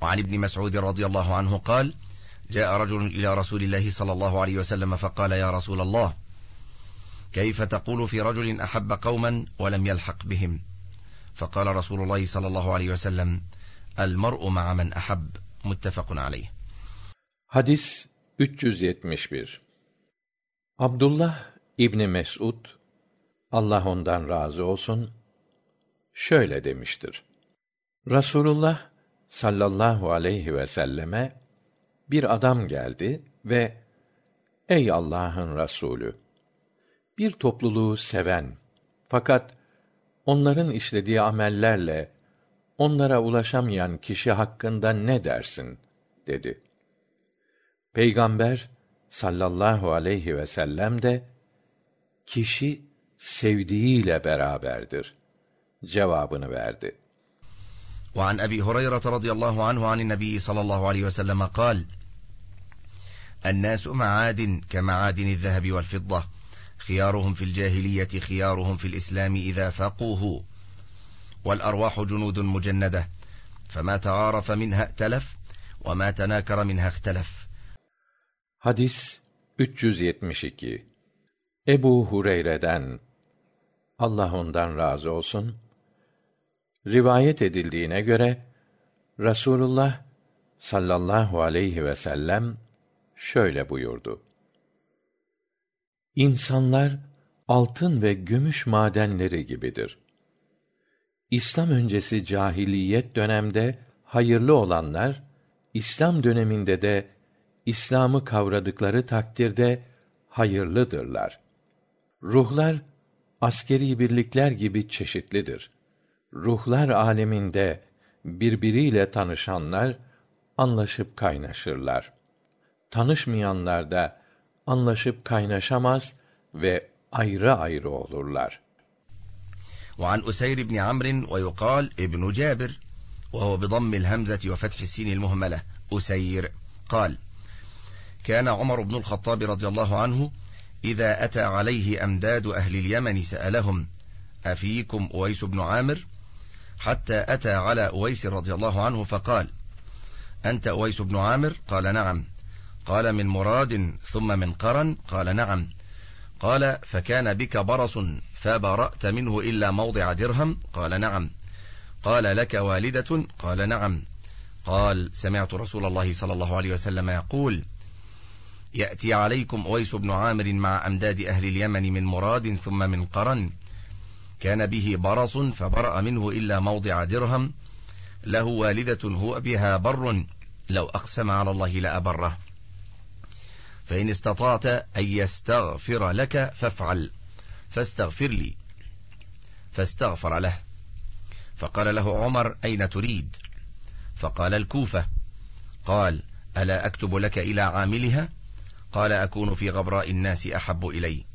وعن ابن مسعود رضي الله عنه قال جاء رجل إلى رسول الله صلى الله عليه وسلم فقال يا رسول الله كيف تقول في رجل أحب قوما ولم يلحق بهم فقال رسول الله صلى الله عليه وسلم المرء مع من أحب متفق عليه Hadis 371 Abdullah İbni Mes'ud Allah ondan razı olsun şöyle demiştir. Rasulullah sallallahu aleyhi ve selleme bir adam geldi ve ey Allah'ın Resulü bir topluluğu seven fakat onların işlediği amellerle onlara ulaşamayan kişi hakkında ne dersin dedi. Peygamber sallallahu aleyhi ve sellem de kişi sevdiğiyle beraberdir cevabını verdi. وعن أبي هريرة رضي الله عنه عن النبي صلى الله عليه وسلم قال الناس معاد كمعادن الذهب والفضة خيارهم في الجاهلية خيارهم في الإسلام إذا فقوه والأرواح جنود مجندة فما تعارف منها ائتلف وما تناكر منها اختلف Hadis 372 Ebu Hureyre'den Allah ondan razı olsun rivayet edildiğine göre Rasulullah sallallahu aleyhi ve sellem şöyle buyurdu. İnsanlar altın ve gümüş madenleri gibidir. İslam öncesi cahiliyet dönemde hayırlı olanlar İslam döneminde de İslam'ı kavradıkları takdirde hayırlıdırlar. Ruhlar askeri birlikler gibi çeşitlidir ruhlar aleminde birbiriyle tanışanlar anlaşıp kaynaşırlar tanışmayanlar da anlaşıp kaynaşamaz ve ayrı ayrı olurlar وعن أسير بن عمر ويقال ابن جابر وهو بضم الهمزة وفتح السين المهملة أسير قال كان عمر بن الخطاب رضي الله عنه إذا أتى عليه أمداد أهل اليمن سألهم أفيكم أويس بن عامر؟ حتى أتى على أويس رضي الله عنه فقال أنت أويس بن عامر قال نعم قال من مراد ثم من قرن قال نعم قال فكان بك برص فبرأت منه إلا موضع درهم قال نعم قال لك والدة قال نعم قال سمعت رسول الله صلى الله عليه وسلم يقول يأتي عليكم أويس بن عامر مع أمداد أهل اليمن من مراد ثم من قرن كان به برص فبرأ منه إلا موضع درهم له والدة هو بها بر لو أقسم على الله لأبره فإن استطعت أن يستغفر لك فافعل فاستغفر لي فاستغفر له فقال له عمر أين تريد فقال الكوفة قال ألا أكتب لك إلى عاملها قال أكون في غبراء الناس أحب إلي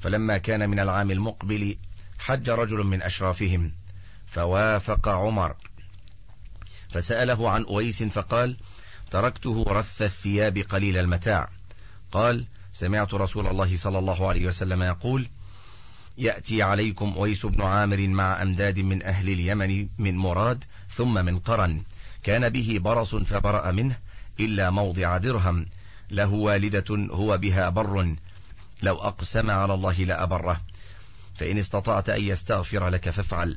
فلما كان من العام المقبل حج رجل من أشرافهم فوافق عمر فسأله عن أويس فقال تركته رث الثياب قليل المتاع قال سمعت رسول الله صلى الله عليه وسلم يقول يأتي عليكم أويس بن عامر مع أمداد من أهل اليمن من مراد ثم من قرن كان به برص فبرأ منه إلا موضع درهم له والدة هو بها بر لو أقسم على الله لأبره فإن استطعت أن يستغفر لك فافعل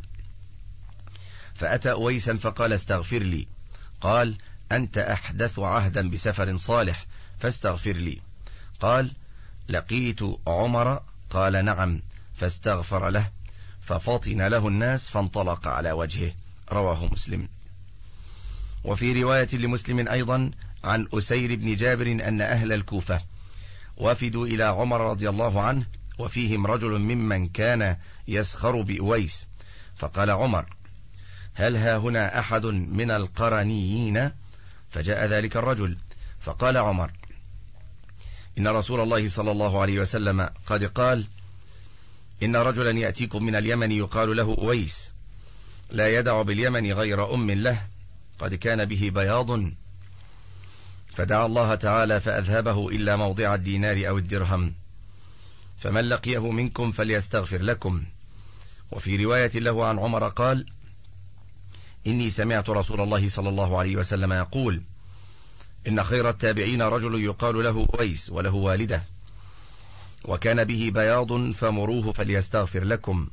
فأتى أويسا فقال استغفر لي قال أنت أحدث عهدا بسفر صالح فاستغفر لي قال لقيت عمر قال نعم فاستغفر له ففطن له الناس فانطلق على وجهه رواه مسلم وفي رواية لمسلم أيضا عن أسير بن جابر أن أهل الكوفة وفدوا إلى عمر رضي الله عنه وفيهم رجل ممن كان يسخر بأويس فقال عمر هل ها هنا أحد من القرنيين فجاء ذلك الرجل فقال عمر إن رسول الله صلى الله عليه وسلم قد قال إن رجلا يأتيكم من اليمن يقال له أويس لا يدع باليمن غير أم له قد كان به بياض فدعا الله تعالى فأذهبه إلا موضع الدينار أو الدرهم فمن لقيه منكم فليستغفر لكم وفي رواية له عن عمر قال إني سمعت رسول الله صلى الله عليه وسلم يقول إن خير التابعين رجل يقال له أويس وله والدة وكان به بياض فمروه فليستغفر لكم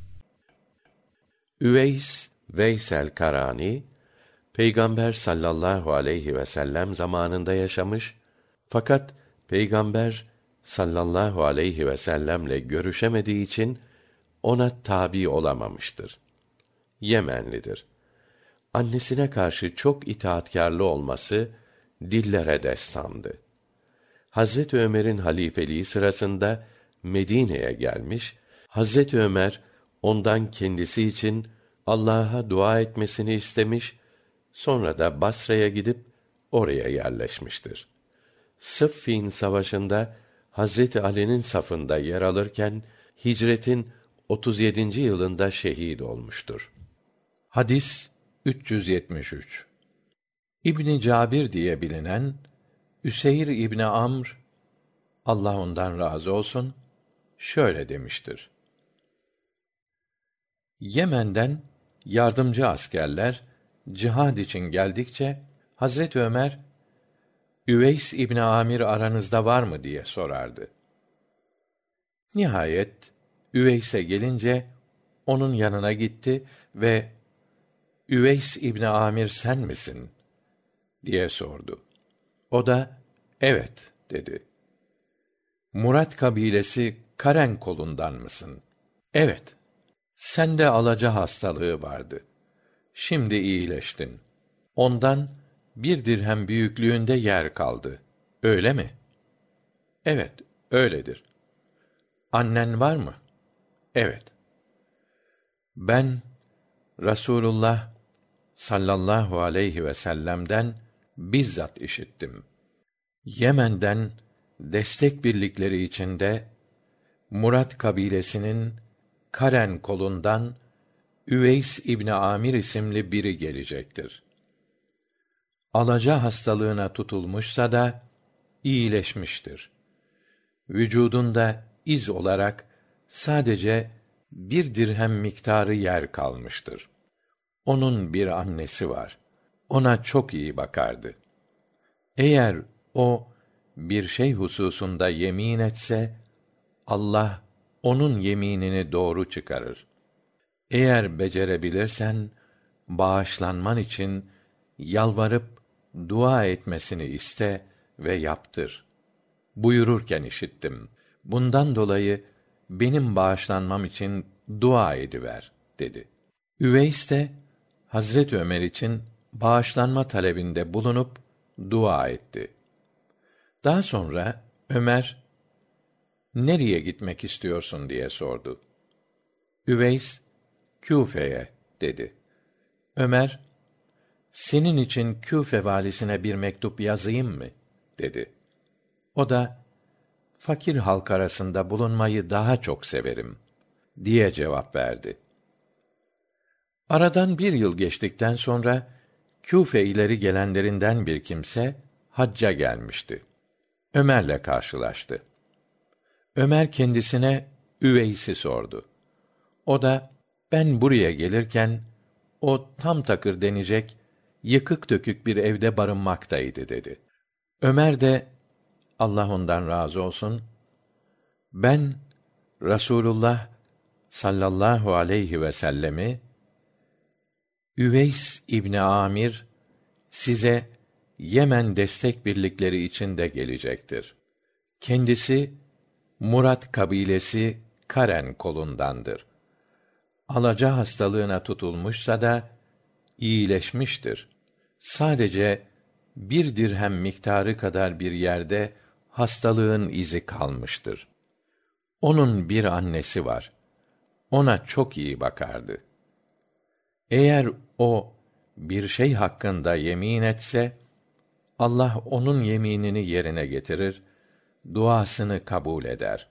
Üveys Veysel Karani Peygamber sallallahu aleyhi ve sellem zamanında yaşamış fakat Peygamber sallallahu aleyhi ve sellemle görüşemediği için ona tabi olamamıştır. Yemenlidir. Annesine karşı çok itaatkârlı olması dillere destandı. Hazret Ömer'in halifeliği sırasında Medine'ye gelmiş, Hazret Ömer ondan kendisi için Allah'a dua etmesini istemiş, sonra da Basra'ya gidip oraya yerleşmiştir. Sıffin savaşında Hazreti Ali'nin safında yer alırken hicretin 37. yılında şehit olmuştur. Hadis 373. İbni Cabir diye bilinen Üseyr İbni Amr Allah ondan razı olsun şöyle demiştir. Yemen'den yardımcı askerler cihad için geldikçe Hazret Ömer Üveys İbni Amir aranızda var mı diye sorardı. Nihayet Üveys'e gelince onun yanına gitti ve Üveys İbni Amir sen misin? diye sordu. O da evet dedi. Murat kabilesi Karen kolundan mısın? Evet. Sende alaca hastalığı vardı. Şimdi iyileştin. Ondan bir dirhem büyüklüğünde yer kaldı. Öyle mi? Evet, öyledir. Annen var mı? Evet. Ben Rasulullah sallallahu aleyhi ve sellem'den bizzat işittim. Yemen'den destek birlikleri içinde Murat kabilesinin Karen kolundan Üveys İbni Amir isimli biri gelecektir. Alaca hastalığına tutulmuşsa da iyileşmiştir. Vücudunda iz olarak sadece bir dirhem miktarı yer kalmıştır. Onun bir annesi var. Ona çok iyi bakardı. Eğer o bir şey hususunda yemin etse Allah onun yeminini doğru çıkarır. Eğer becerebilirsen bağışlanman için yalvarıp dua etmesini iste ve yaptır. Buyururken işittim. Bundan dolayı benim bağışlanmam için dua ediver dedi. Üveys de Hazret Ömer için bağışlanma talebinde bulunup dua etti. Daha sonra Ömer nereye gitmek istiyorsun diye sordu. Üveys Küfe'ye dedi. Ömer senin için Küfe valisine bir mektup yazayım mı? dedi. O da fakir halk arasında bulunmayı daha çok severim diye cevap verdi. Aradan bir yıl geçtikten sonra Küfe ileri gelenlerinden bir kimse hacca gelmişti. Ömer'le karşılaştı. Ömer kendisine Üveys'i sordu. O da ben buraya gelirken o tam takır denecek yıkık dökük bir evde barınmaktaydı dedi. Ömer de Allah ondan razı olsun ben Rasulullah sallallahu aleyhi ve sellemi Üveys İbni Amir size Yemen destek birlikleri içinde gelecektir. Kendisi Murat kabilesi Karen kolundandır. Alaca hastalığına tutulmuşsa da iyileşmiştir. Sadece bir dirhem miktarı kadar bir yerde hastalığın izi kalmıştır. Onun bir annesi var. Ona çok iyi bakardı. Eğer o bir şey hakkında yemin etse, Allah onun yeminini yerine getirir, duasını kabul eder.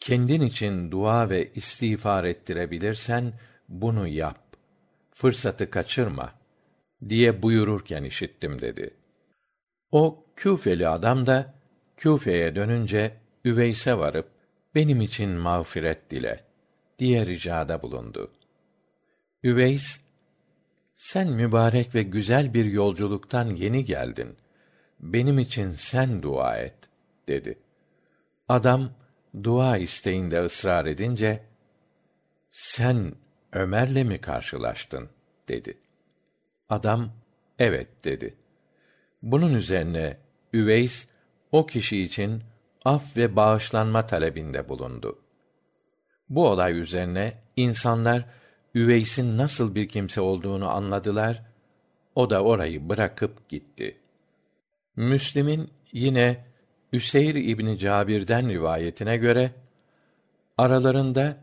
Kendin için dua ve istiğfar ettirebilirsen, bunu yap. Fırsatı kaçırma, diye buyururken işittim dedi. O Küfeli adam da, Küfe'ye dönünce, Üveys'e varıp, benim için mağfiret dile, diye ricada bulundu. Üveys, sen mübarek ve güzel bir yolculuktan yeni geldin. Benim için sen dua et, dedi. Adam, dua isteğinde ısrar edince, sen Ömer'le mi karşılaştın, dedi. Adam, evet, dedi. Bunun üzerine, Üveys, o kişi için af ve bağışlanma talebinde bulundu. Bu olay üzerine insanlar Üveys'in nasıl bir kimse olduğunu anladılar. O da orayı bırakıp gitti. Müslim'in yine Üseyr İbni Cabir'den rivayetine göre aralarında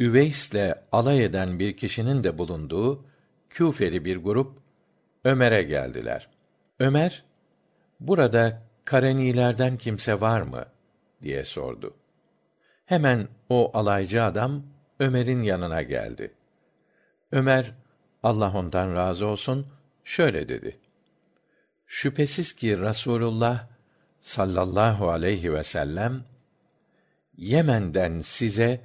Üveys'le alay eden bir kişinin de bulunduğu Küfeli bir grup Ömer'e geldiler. Ömer, burada Karenilerden kimse var mı? diye sordu. Hemen o alaycı adam Ömer'in yanına geldi. Ömer, Allah ondan razı olsun, şöyle dedi. Şüphesiz ki Rasulullah sallallahu aleyhi ve sellem Yemen'den size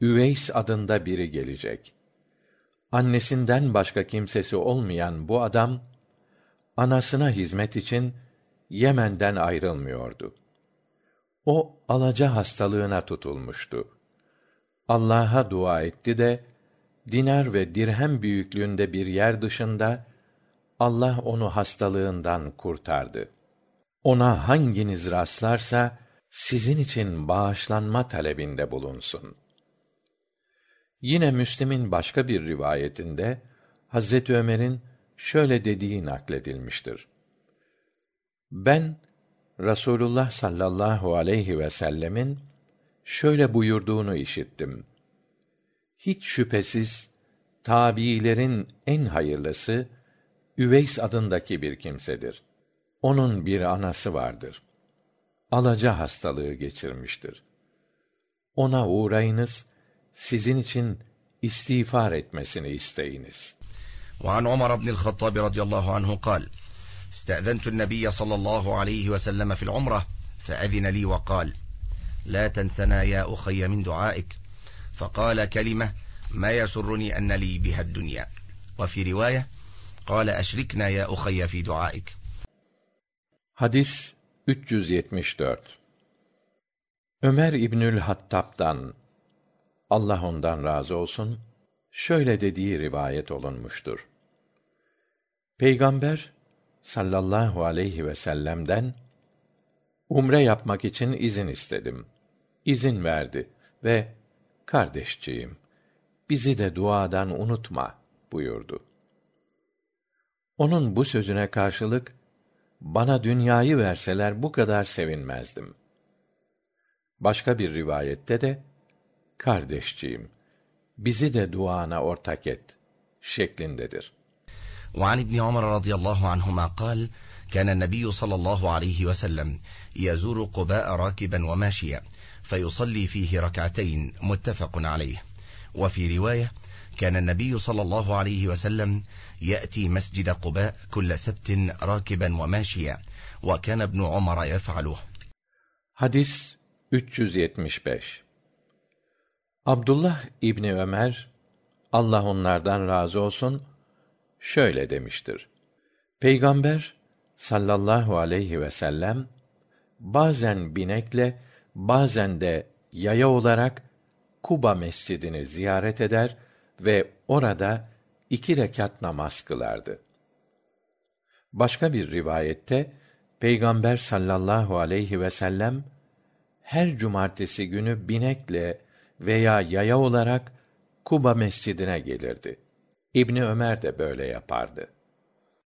Üveys adında biri gelecek. Annesinden başka kimsesi olmayan bu adam anasına hizmet için Yemen'den ayrılmıyordu. O alaca hastalığına tutulmuştu. Allah'a dua etti de dinar ve dirhem büyüklüğünde bir yer dışında Allah onu hastalığından kurtardı. Ona hanginiz rastlarsa sizin için bağışlanma talebinde bulunsun. Yine Müslim'in başka bir rivayetinde Hazreti Ömer'in şöyle dediği nakledilmiştir. Ben Rasulullah sallallahu aleyhi ve sellemin şöyle buyurduğunu işittim. Hiç şüphesiz tabiilerin en hayırlısı Üveys adındaki bir kimsedir. Onun bir anası vardır. Alaca hastalığı geçirmiştir. Ona uğrayınız, sizin için istiğfar etmesini isteyiniz. وعن عمر بن الخطاب رضي الله عنه قال استأذنت النبي صلى الله عليه وسلم في العمرة فأذن لي وقال لا تنسنا يا أخي من دعائك فقال كلمة ما يسرني أن لي بها الدنيا وفي رواية قال أشركنا يا أخي في دعائك Hadis 374 Ömer İbnül Hattab'dan Allah ondan razı olsun şöyle dediği rivayet olunmuştur. Peygamber sallallahu aleyhi ve sellem'den umre yapmak için izin istedim. İzin verdi ve kardeşciğim bizi de duadan unutma buyurdu. Onun bu sözüne karşılık bana dünyayı verseler bu kadar sevinmezdim. Başka bir rivayette de kardeşciğim bizi de duana ortak et şeklindedir وعن ابن عمر رضي الله عنهما قال كان النبي صلى الله عليه وسلم يزور قباء راكبا وماشيا فيصلي فيه ركعتين متفق عليه وفي رواية كان النبي صلى الله عليه وسلم يأتي مسجد قباء كل سبت راكبا وماشيا وكان ابن عمر يفعله حديث 375 Abdullah İbni Ömer, Allah onlardan razı olsun, şöyle demiştir. Peygamber sallallahu aleyhi ve sellem bazen binekle bazen de yaya olarak Kuba mescidini ziyaret eder ve orada iki rekat namaz kılardı. Başka bir rivayette Peygamber sallallahu aleyhi ve sellem her cumartesi günü binekle veya yaya olarak Kuba mescidine gelirdi. İbni Ömer de böyle yapardı.